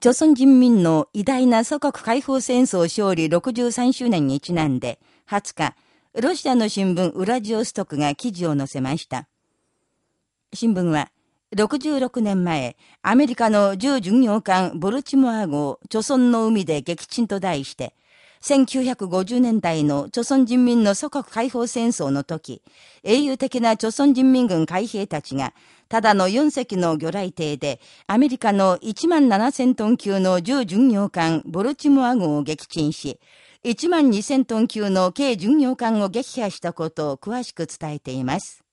朝鮮人民の偉大な祖国解放戦争勝利63周年にちなんで、20日、ロシアの新聞ウラジオストクが記事を載せました。新聞は、66年前、アメリカの重巡洋艦ボルチモア号、朝鮮の海で撃沈と題して、1950年代の朝鮮人民の祖国解放戦争の時、英雄的な朝鮮人民軍海兵たちが、ただの4隻の魚雷艇で、アメリカの1万7000トン級の重巡洋艦ボルチモア号を撃沈し、1万2000トン級の軽巡洋艦を撃破したことを詳しく伝えています。